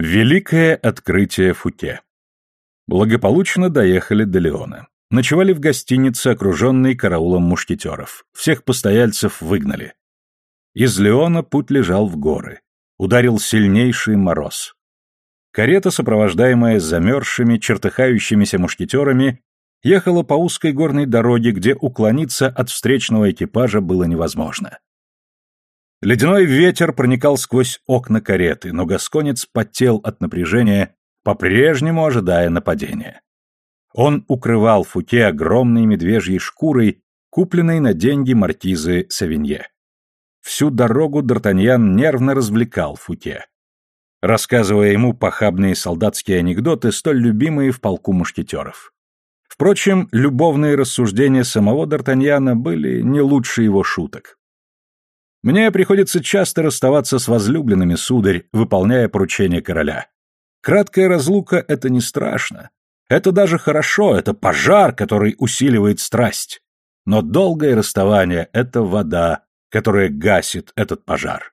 Великое открытие Фуке. Благополучно доехали до Леона. Ночевали в гостинице, окруженной караулом мушкетеров. Всех постояльцев выгнали. Из Леона путь лежал в горы. Ударил сильнейший мороз. Карета, сопровождаемая замерзшими, чертыхающимися мушкетерами, ехала по узкой горной дороге, где уклониться от встречного экипажа было невозможно. Ледяной ветер проникал сквозь окна кареты, но гасконец потел от напряжения, по-прежнему ожидая нападения. Он укрывал Фуке огромной медвежьей шкурой, купленной на деньги маркизы Савинье. Всю дорогу Д'Артаньян нервно развлекал Фуке, рассказывая ему похабные солдатские анекдоты, столь любимые в полку мушкетеров. Впрочем, любовные рассуждения самого Д'Артаньяна были не лучше его шуток. Мне приходится часто расставаться с возлюбленными, сударь, выполняя поручения короля. Краткая разлука — это не страшно. Это даже хорошо, это пожар, который усиливает страсть. Но долгое расставание — это вода, которая гасит этот пожар.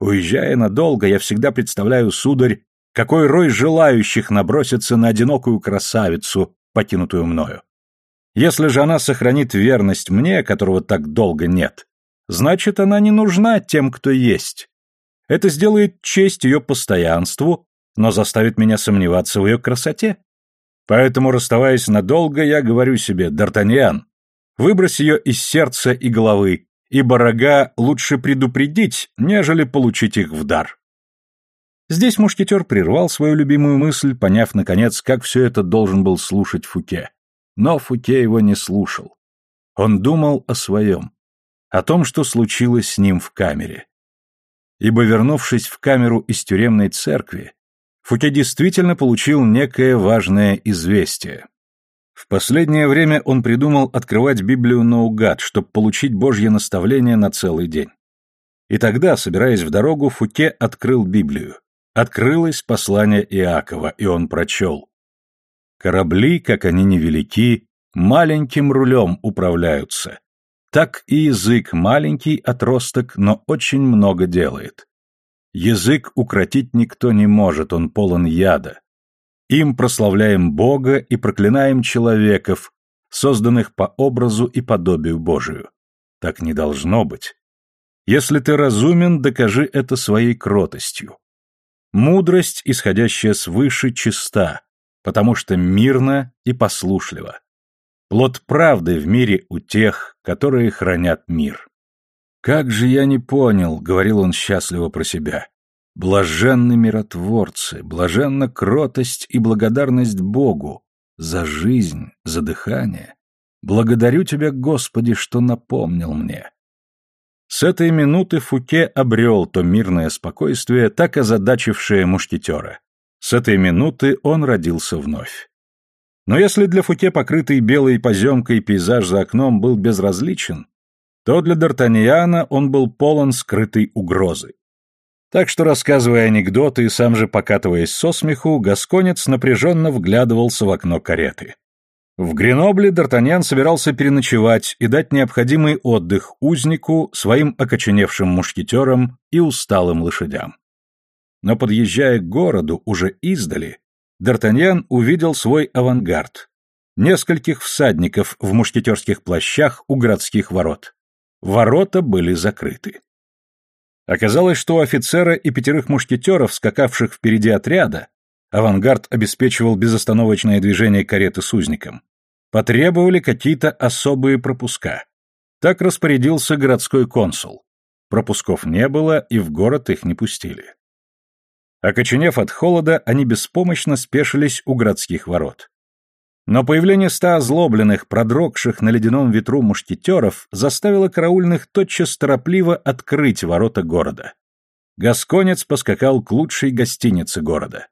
Уезжая надолго, я всегда представляю, сударь, какой рой желающих набросится на одинокую красавицу, покинутую мною. Если же она сохранит верность мне, которого так долго нет, значит, она не нужна тем, кто есть. Это сделает честь ее постоянству, но заставит меня сомневаться в ее красоте. Поэтому, расставаясь надолго, я говорю себе, Д'Артаньян, выбрось ее из сердца и головы, ибо рога лучше предупредить, нежели получить их в дар. Здесь мушкетер прервал свою любимую мысль, поняв, наконец, как все это должен был слушать Фуке. Но Фуке его не слушал. Он думал о своем о том, что случилось с ним в камере. Ибо, вернувшись в камеру из тюремной церкви, Фуке действительно получил некое важное известие. В последнее время он придумал открывать Библию наугад, чтобы получить Божье наставление на целый день. И тогда, собираясь в дорогу, Фуке открыл Библию. Открылось послание Иакова, и он прочел. «Корабли, как они невелики, маленьким рулем управляются, так и язык маленький отросток, но очень много делает. Язык укротить никто не может, он полон яда. Им прославляем Бога и проклинаем человеков, созданных по образу и подобию Божию. Так не должно быть. Если ты разумен, докажи это своей кротостью. Мудрость, исходящая свыше, чиста, потому что мирна и послушлива. Плод правды в мире у тех, которые хранят мир. «Как же я не понял», — говорил он счастливо про себя, — «блаженны миротворцы, блаженна кротость и благодарность Богу за жизнь, за дыхание. Благодарю Тебя, Господи, что напомнил мне». С этой минуты Фуке обрел то мирное спокойствие, так озадачившее мушкетера. С этой минуты он родился вновь. Но если для Фуке покрытый белой поземкой пейзаж за окном был безразличен, то для Д'Артаньяна он был полон скрытой угрозы. Так что, рассказывая анекдоты и сам же покатываясь со смеху, Гасконец напряженно вглядывался в окно кареты. В Гренобле Д'Артаньян собирался переночевать и дать необходимый отдых узнику, своим окоченевшим мушкетерам и усталым лошадям. Но подъезжая к городу, уже издали, Д'Артаньян увидел свой авангард. Нескольких всадников в мушкетерских плащах у городских ворот. Ворота были закрыты. Оказалось, что у офицера и пятерых мушкетеров, скакавших впереди отряда, авангард обеспечивал безостановочное движение кареты с узником, потребовали какие-то особые пропуска. Так распорядился городской консул. Пропусков не было, и в город их не пустили. Окоченев от холода, они беспомощно спешились у городских ворот. Но появление ста озлобленных, продрогших на ледяном ветру мушкетеров заставило караульных тотчас торопливо открыть ворота города. Гасконец поскакал к лучшей гостинице города.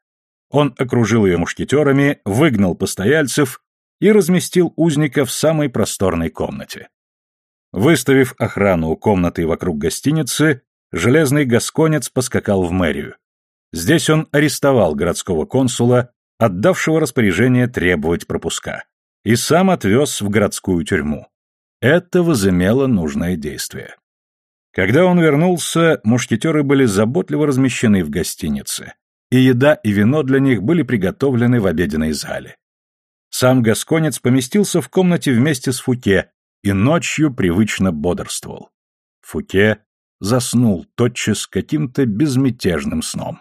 Он окружил ее мушкетерами, выгнал постояльцев и разместил узника в самой просторной комнате. Выставив охрану у комнаты вокруг гостиницы, железный гасконец поскакал в мэрию. Здесь он арестовал городского консула, отдавшего распоряжение требовать пропуска, и сам отвез в городскую тюрьму. Это возымело нужное действие. Когда он вернулся, мушкетеры были заботливо размещены в гостинице, и еда и вино для них были приготовлены в обеденной зале. Сам Гасконец поместился в комнате вместе с Фуке и ночью привычно бодрствовал. Фуке заснул тотчас каким-то безмятежным сном.